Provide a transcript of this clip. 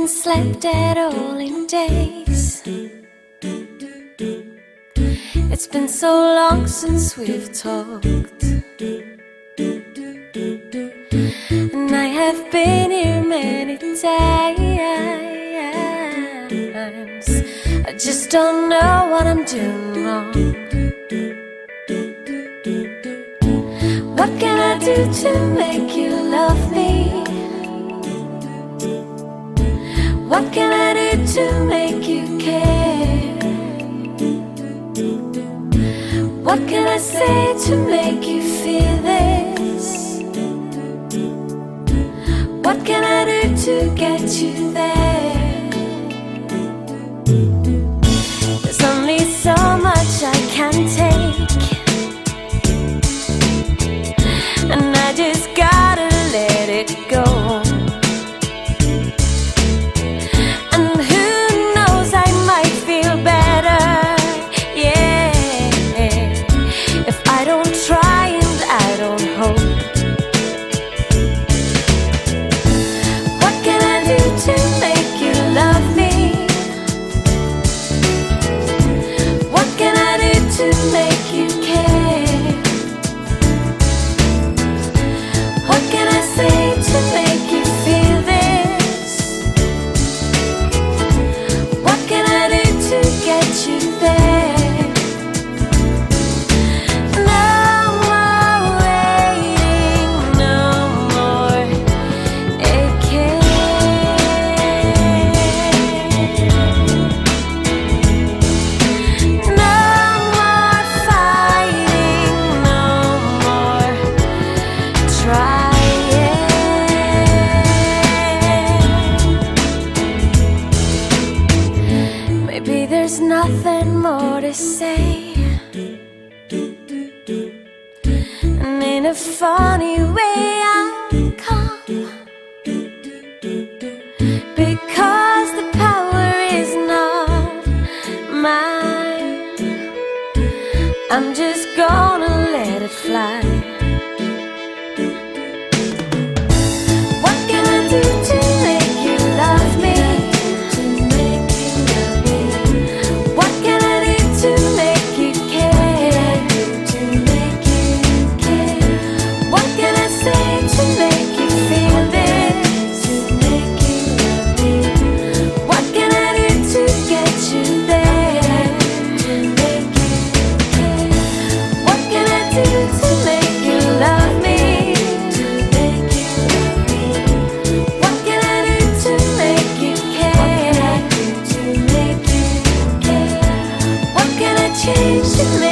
Haven't slept at all in days. It's been so long since we've talked. And I have been here many times. I just don't know what I'm doing wrong. What can I do to make you love me? What can I do to make you care? What can I say to make you feel this? What can I do to get you there? There's nothing more to say. And in a funny way, to live.